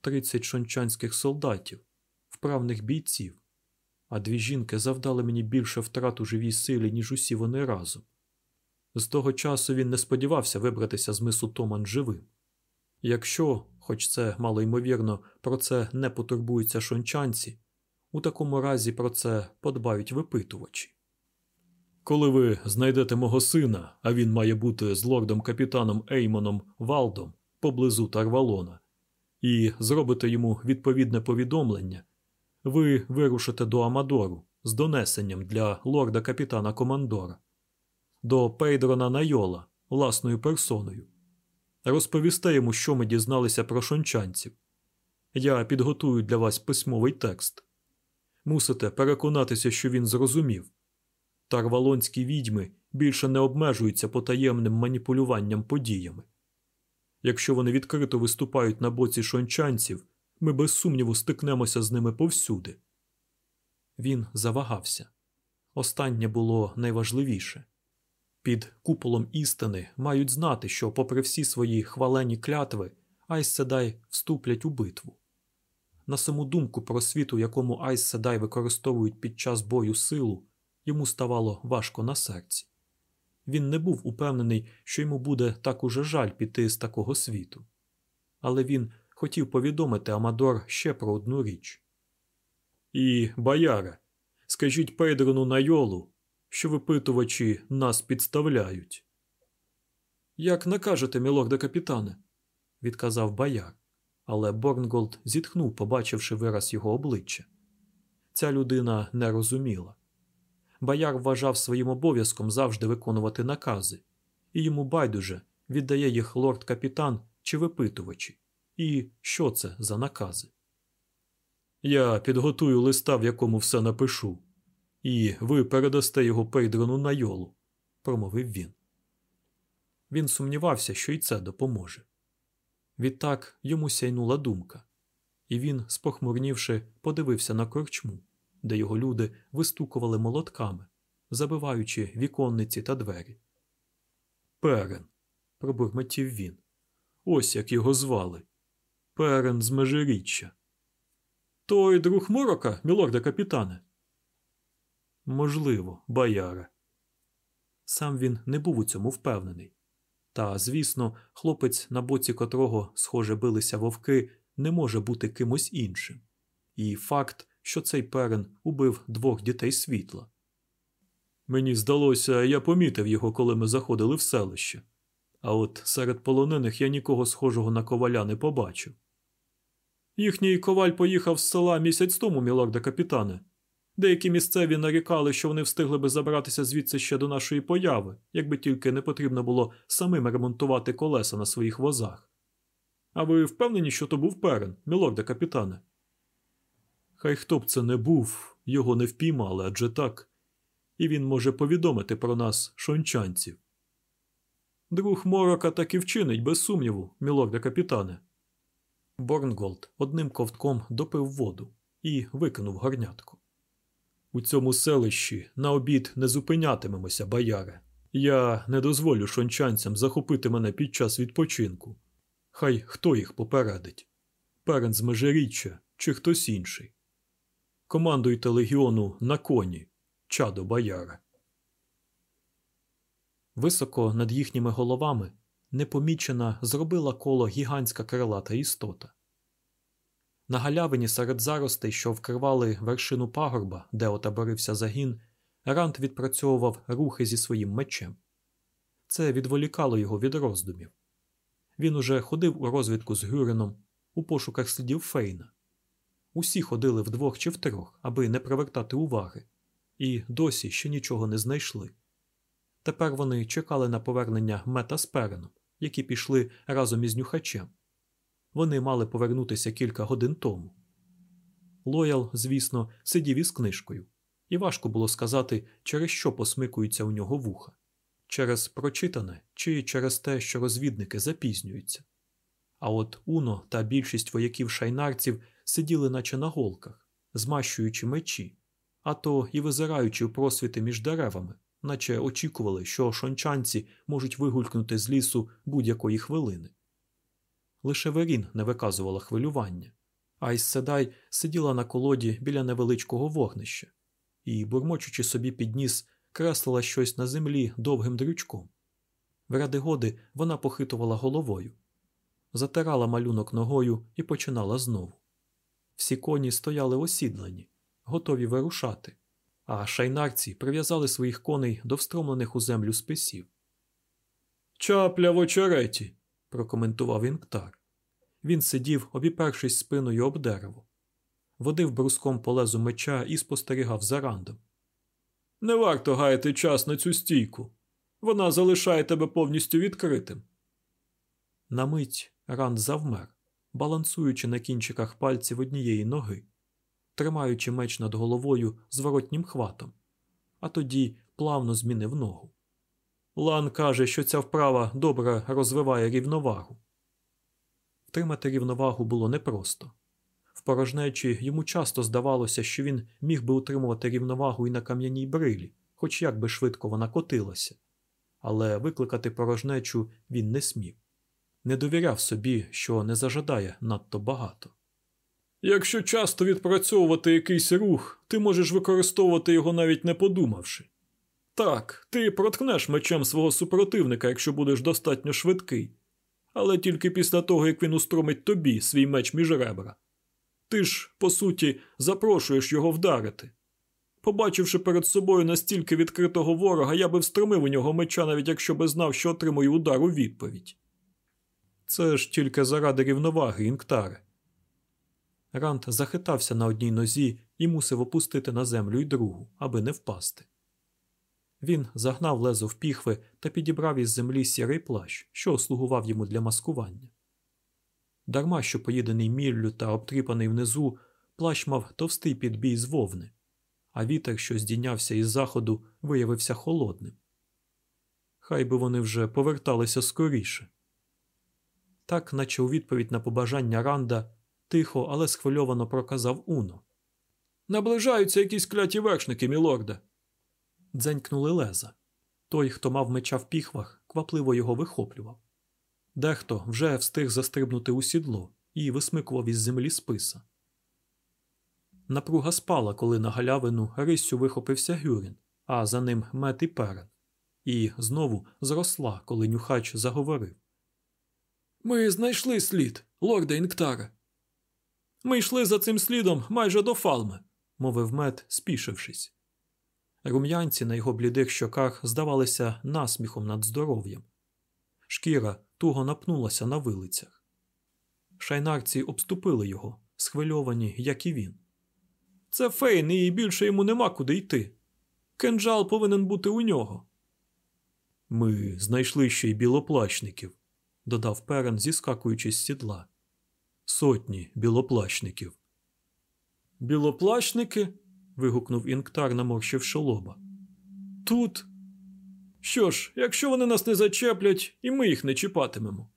Тридцять шончанських солдатів, вправних бійців, а дві жінки завдали мені більше втрат у живій силі, ніж усі вони разом. З того часу він не сподівався вибратися з мису Томан живим. Якщо, хоч це мало ймовірно, про це не потурбуються шончанці, у такому разі про це подбають випитувачі. Коли ви знайдете мого сина, а він має бути з лордом капітаном Еймоном Валдом поблизу Тарвалона, і зробите йому відповідне повідомлення, ви вирушите до Амадору з донесенням для лорда капітана Командора, до Пейдрона Найола власною персоною. Розповісте йому, що ми дізналися про шончанців. Я підготую для вас письмовий текст. Мусите переконатися, що він зрозумів. Тарвалонські відьми більше не обмежуються потаємним маніпулюванням подіями. Якщо вони відкрито виступають на боці шончанців, ми без сумніву стикнемося з ними повсюди. Він завагався. Останнє було найважливіше. Під куполом істини мають знати, що, попри всі свої хвалені клятви, Айс вступлять у битву. На саму думку про світ, у якому Айс Седай використовують під час бою силу, йому ставало важко на серці. Він не був упевнений, що йому буде так уже жаль піти з такого світу. Але він хотів повідомити Амадор ще про одну річ. І, бояре, скажіть Пейдрону Найолу, що випитувачі нас підставляють. Як накажете, мілорде капітане, відказав бояр, але Борнголд зітхнув, побачивши вираз його обличчя. Ця людина не розуміла. Бояр вважав своїм обов'язком завжди виконувати накази, і йому байдуже віддає їх лорд капітан чи випитувачі, і що це за накази. Я підготую листа, в якому все напишу, і ви передасте його Пейдрону на йолу, промовив він. Він сумнівався, що й це допоможе. Відтак йому сяйнула думка, і він, спохмурнівши, подивився на корчму, де його люди вистукували молотками, забиваючи віконниці та двері. Перен, пробурмотів він. Ось як його звали. Перен з межиріччя. Той друг морока, мілорде капітане. Можливо, бояре. Сам він не був у цьому впевнений. Та, звісно, хлопець, на боці котрого, схоже, билися вовки, не може бути кимось іншим. І факт, що цей перен убив двох дітей світла. Мені здалося, я помітив його, коли ми заходили в селище. А от серед полонених я нікого схожого на коваля не побачив. Їхній коваль поїхав з села місяць тому, мілорде капітане. Деякі місцеві нарікали, що вони встигли би забратися звідси ще до нашої появи, якби тільки не потрібно було самим ремонтувати колеса на своїх возах. А ви впевнені, що то був перен, мілорде капітане? Хай хто б це не був, його не впіймали адже так, і він може повідомити про нас шончанців. Друг морока так і вчинить, без сумніву, мілорде капітане. Борнголд одним ковтком допив воду і викинув горнятку. У цьому селищі на обід не зупинятимемося, бояре. Я не дозволю шончанцям захопити мене під час відпочинку. Хай хто їх попередить перен з межиріччя чи хтось інший. Командуйте легіону на коні, чадо бояре. Високо над їхніми головами непомічена зробила коло гігантська крилата істота. На галявині серед заростей, що вкривали вершину пагорба, де отаборився загін, Рант відпрацьовував рухи зі своїм мечем. Це відволікало його від роздумів. Він уже ходив у розвідку з Гюреном у пошуках слідів Фейна. Усі ходили вдвох чи втрьох, аби не привертати уваги, і досі ще нічого не знайшли. Тепер вони чекали на повернення мета з Переном, які пішли разом із нюхачем. Вони мали повернутися кілька годин тому. Лоял, звісно, сидів із книжкою, і важко було сказати, через що посмикуються у нього вуха через прочитане чи через те, що розвідники запізнюються. А от Уно та більшість вояків шайнарців сиділи, наче на голках, змащуючи мечі, а то і визираючи в просвіти між деревами, наче очікували, що шончанці можуть вигулькнути з лісу будь-якої хвилини. Лише Верін не виказувала хвилювання, Айс Седай сиділа на колоді біля невеличкого вогнища і, бурмочучи собі під ніс, креслила щось на землі довгим дрючком. В ради годи вона похитувала головою, затирала малюнок ногою і починала знову. Всі коні стояли осідлені, готові вирушати, а шайнарці прив'язали своїх коней до встромлених у землю списів. Чапля в очереті, прокоментував інктар. Він сидів, обіпершись спиною об дерево, водив бруском по лезу меча і спостерігав за рандом. Не варто гаяти час на цю стійку. Вона залишає тебе повністю відкритим. На мить ранд завмер, балансуючи на кінчиках пальців однієї ноги, тримаючи меч над головою зворотнім хватом, а тоді плавно змінив ногу. Лан каже, що ця вправа добре розвиває рівновагу. Втримати рівновагу було непросто. В порожнечі йому часто здавалося, що він міг би утримувати рівновагу і на кам'яній брилі, хоч як би швидко вона котилася, але викликати порожнечу він не смів, не довіряв собі, що не зажадає надто багато. Якщо часто відпрацьовувати якийсь рух, ти можеш використовувати його навіть не подумавши. Так, ти проткнеш мечем свого супротивника, якщо будеш достатньо швидкий, але тільки після того, як він устромить тобі свій меч між ребра. Ти ж, по суті, запрошуєш його вдарити. Побачивши перед собою настільки відкритого ворога, я би встромив у нього меча, навіть якщо би знав, що отримую удар у відповідь. Це ж тільки заради рівноваги, інктаре. Рант захитався на одній нозі і мусив опустити на землю й другу, аби не впасти. Він загнав лезо в піхви та підібрав із землі сірий плащ, що слугував йому для маскування. Дарма що поїдений міллю та обтріпаний внизу, плащ мав товстий підбій з вовни, а вітер, що здійнявся із заходу, виявився холодним. Хай би вони вже поверталися скоріше. Так, наче у відповідь на побажання Ранда, тихо, але схвильовано проказав Уно. Наближаються якісь кляті вершники, мілорда. Дзенькнули леза. Той, хто мав меча в піхвах, квапливо його вихоплював. Дехто вже встиг застрибнути у сідло і висмикував із землі списа. Напруга спала, коли на галявину риссю вихопився Гюрін, а за ним мет і перен. І знову зросла, коли нюхач заговорив. Ми знайшли слід, лорде Інктара. Ми йшли за цим слідом майже до фалми, мовив мед, спішившись. Рум'янці на його блідих щоках здавалися насміхом над здоров'ям. Шкіра туго напнулася на вилицях. Шайнарці обступили його, схвильовані, як і він. Це Фейн, і більше йому нема куди йти. Кинджал повинен бути у нього. Ми знайшли ще й білоплащників, додав перен, зіскакуючи з сідла. Сотні білоплащників. Білоплащники? Вигукнув інктар, наморщивши лоба. Тут. Що ж, якщо вони нас не зачеплять, і ми їх не чіпатимемо.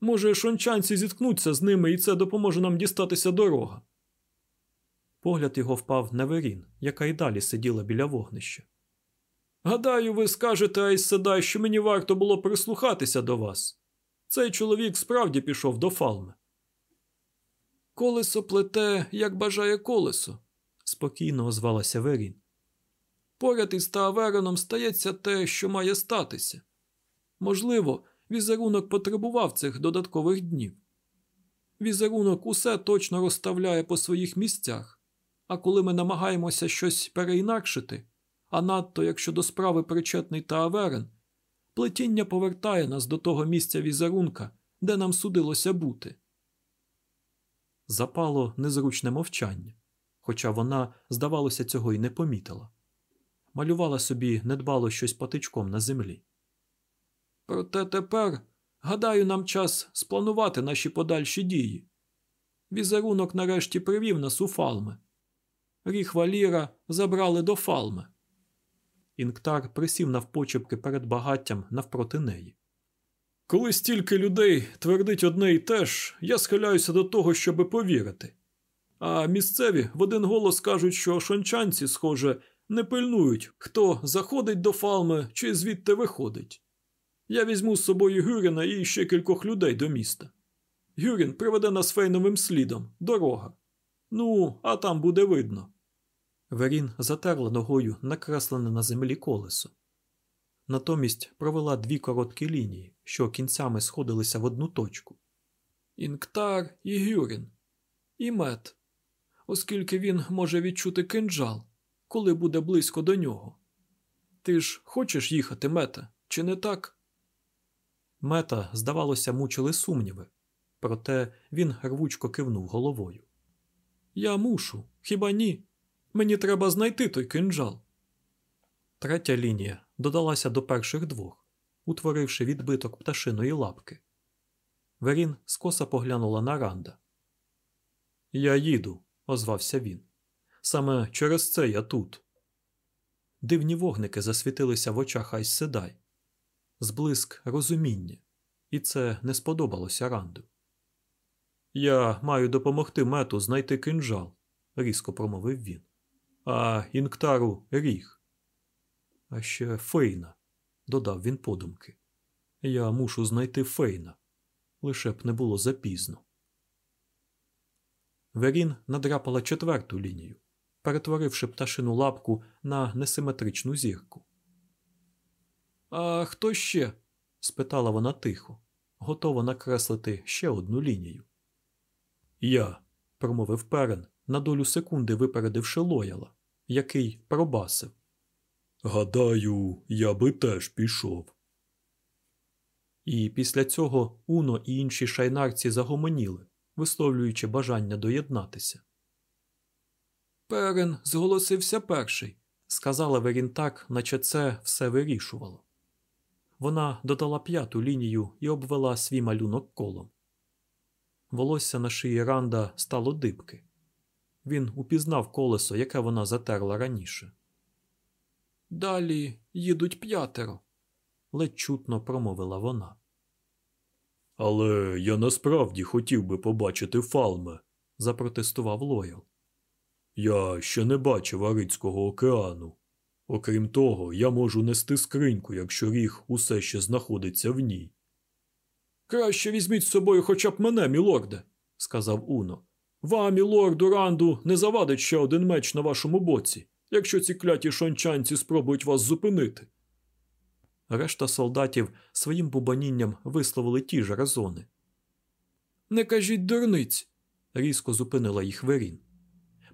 Може, шончанці зіткнуться з ними, і це допоможе нам дістатися дорога. Погляд його впав на Верін, яка й далі сиділа біля вогнища. Гадаю, ви скажете, Айседай, що мені варто було прислухатися до вас. Цей чоловік справді пішов до фалми. Колесо плете, як бажає колесо, спокійно озвалася Верін. Поряд із Таавероном стається те, що має статися. Можливо, візерунок потребував цих додаткових днів. Візерунок усе точно розставляє по своїх місцях, а коли ми намагаємося щось переінакшити, а надто якщо до справи причетний Тааверен, плетіння повертає нас до того місця візерунка, де нам судилося бути. Запало незручне мовчання, хоча вона, здавалося, цього й не помітила. Малювала собі недбало щось патичком на землі. Проте тепер, гадаю, нам час спланувати наші подальші дії. Візерунок нарешті привів нас у фалми. Ріх Валіра забрали до фалми. Інктар присів навпочепки перед багаттям навпроти неї. Коли стільки людей твердить одне й те ж, я схиляюся до того, щоби повірити. А місцеві в один голос кажуть, що шончанці, схоже, не пильнують, хто заходить до фалми чи звідти виходить. Я візьму з собою Гюріна і ще кількох людей до міста. Гюрін приведе нас фейновим слідом, дорога. Ну, а там буде видно. Верін затерла ногою накреслене на землі колесо. Натомість провела дві короткі лінії, що кінцями сходилися в одну точку. Інктар і Гюрін. І мед. Оскільки він може відчути кинджал, коли буде близько до нього. Ти ж хочеш їхати, мета, чи не так? Мета, здавалося, мучили сумніви, проте він рвучко кивнув головою. Я мушу, хіба ні? Мені треба знайти той кинджал. Третя лінія додалася до перших двох, утворивши відбиток пташиної лапки. Верін скоса поглянула на Ранда. Я їду, озвався він. Саме через це я тут. Дивні вогники засвітилися в очах Айсседай. Зблиск розуміння, і це не сподобалося Ранду. Я маю допомогти мету знайти кинджал, різко промовив він. А інктару ріг. А ще Фейна, додав він подумки. Я мушу знайти Фейна. Лише б не було запізно. Верін надрапала четверту лінію, перетворивши пташину лапку на несиметричну зірку. А хто ще? спитала вона тихо, готова накреслити ще одну лінію. Я, промовив перен, на долю секунди випередивши лояла, який пробасив. Гадаю, я би теж пішов. І після цього Уно і інші шайнарці загомоніли, висловлюючи бажання доєднатися. Перен зголосився перший, сказала Верін так, наче це все вирішувало. Вона додала п'яту лінію і обвела свій малюнок колом. Волосся на шиї Ранда стало дибки. Він упізнав колесо, яке вона затерла раніше. Далі їдуть п'ятеро, ледь чутно промовила вона. Але я насправді хотів би побачити Фалме, запротестував Лоял. Я ще не бачив Арицького океану. Окрім того, я можу нести скриньку, якщо ріг усе ще знаходиться в ній. Краще візьміть з собою хоча б мене, мілорде, сказав Уно. Вам, мілорду Ранду, не завадить ще один меч на вашому боці, якщо ці кляті шончанці спробують вас зупинити. Решта солдатів своїм бубанінням висловили ті ж резони. Не кажіть дурниць, різко зупинила їх Верін.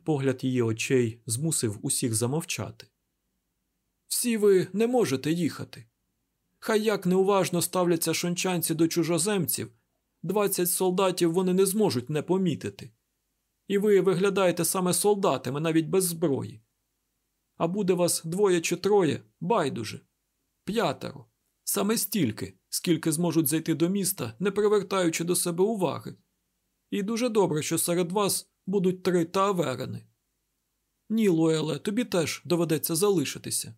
Погляд її очей змусив усіх замовчати. Всі ви не можете їхати. Хай як неуважно ставляться шончанці до чужоземців, двадцять солдатів вони не зможуть не помітити. І ви виглядаєте саме солдатами навіть без зброї. А буде вас двоє чи троє байдуже. П'ятеро. Саме стільки, скільки зможуть зайти до міста, не привертаючи до себе уваги. І дуже добре, що серед вас будуть три таверени. Ні, Лоеле, тобі теж доведеться залишитися.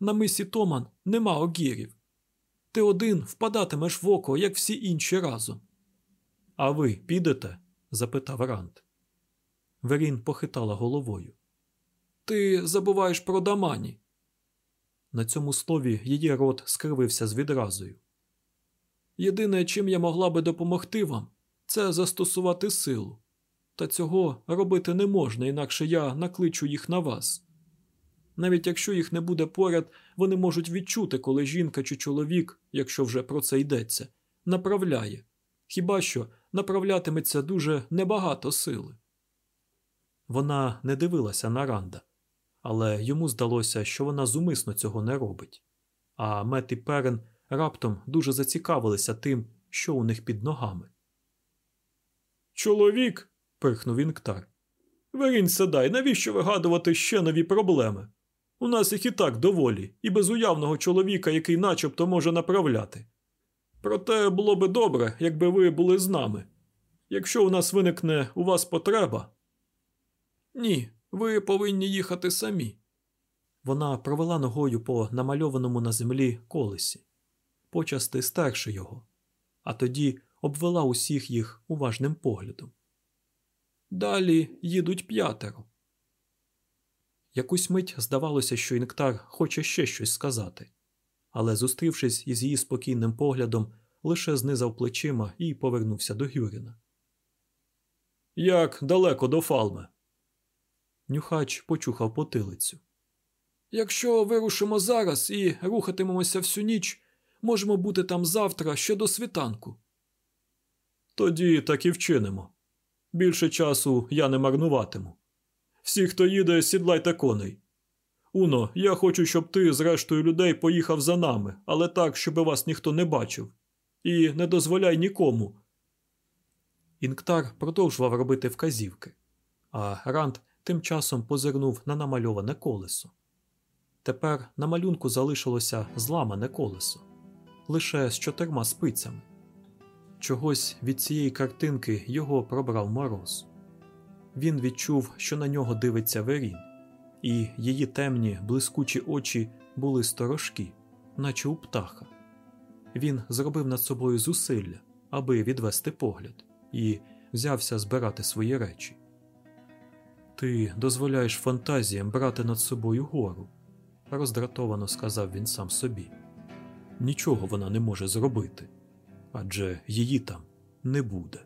На мисі Томан нема огірів. Ти один впадатимеш в око, як всі інші разом. А ви підете? запитав Рант. Верін похитала головою. Ти забуваєш про Дамані. На цьому слові її рот скривився з відразою. Єдине, чим я могла би допомогти вам, це застосувати силу. Та цього робити не можна, інакше я накличу їх на вас. Навіть якщо їх не буде поряд, вони можуть відчути, коли жінка чи чоловік, якщо вже про це йдеться, направляє. Хіба що направлятиметься дуже небагато сили. Вона не дивилася на Ранда, але йому здалося, що вона зумисно цього не робить. А Мет і Перен раптом дуже зацікавилися тим, що у них під ногами. Чоловік. пирхнув Інктар. Верінь седай, навіщо вигадувати ще нові проблеми? У нас їх і так доволі, і без уявного чоловіка, який начебто може направляти. Проте було би добре, якби ви були з нами. Якщо у нас виникне у вас потреба. Ні, ви повинні їхати самі. Вона провела ногою по намальованому на землі колесі, почасти стерши його, а тоді обвела усіх їх уважним поглядом. Далі їдуть п'ятеро. Якусь мить здавалося, що Інктар хоче ще щось сказати, але, зустрівшись із її спокійним поглядом, лише знизав плечима і повернувся до Гюріна. Як далеко до Фалме? Нюхач почухав потилицю. Якщо вирушимо зараз і рухатимемося всю ніч, можемо бути там завтра ще до світанку. Тоді так і вчинимо. Більше часу я не марнуватиму. Всі, хто їде, сідлайте коней. Уно, я хочу, щоб ти з рештою людей поїхав за нами, але так, щоб вас ніхто не бачив. І не дозволяй нікому. Інктар продовжував робити вказівки, а Ранд тим часом позирнув на намальоване колесо. Тепер на малюнку залишилося зламане колесо лише з чотирма спицями. Чогось від цієї картинки його пробрав мороз. Він відчув, що на нього дивиться Верін, і її темні, блискучі очі були сторожкі, наче у птаха. Він зробив над собою зусилля, аби відвести погляд, і взявся збирати свої речі. Ти дозволяєш фантазіям брати над собою гору, роздратовано сказав він сам собі. Нічого вона не може зробити, адже її там не буде.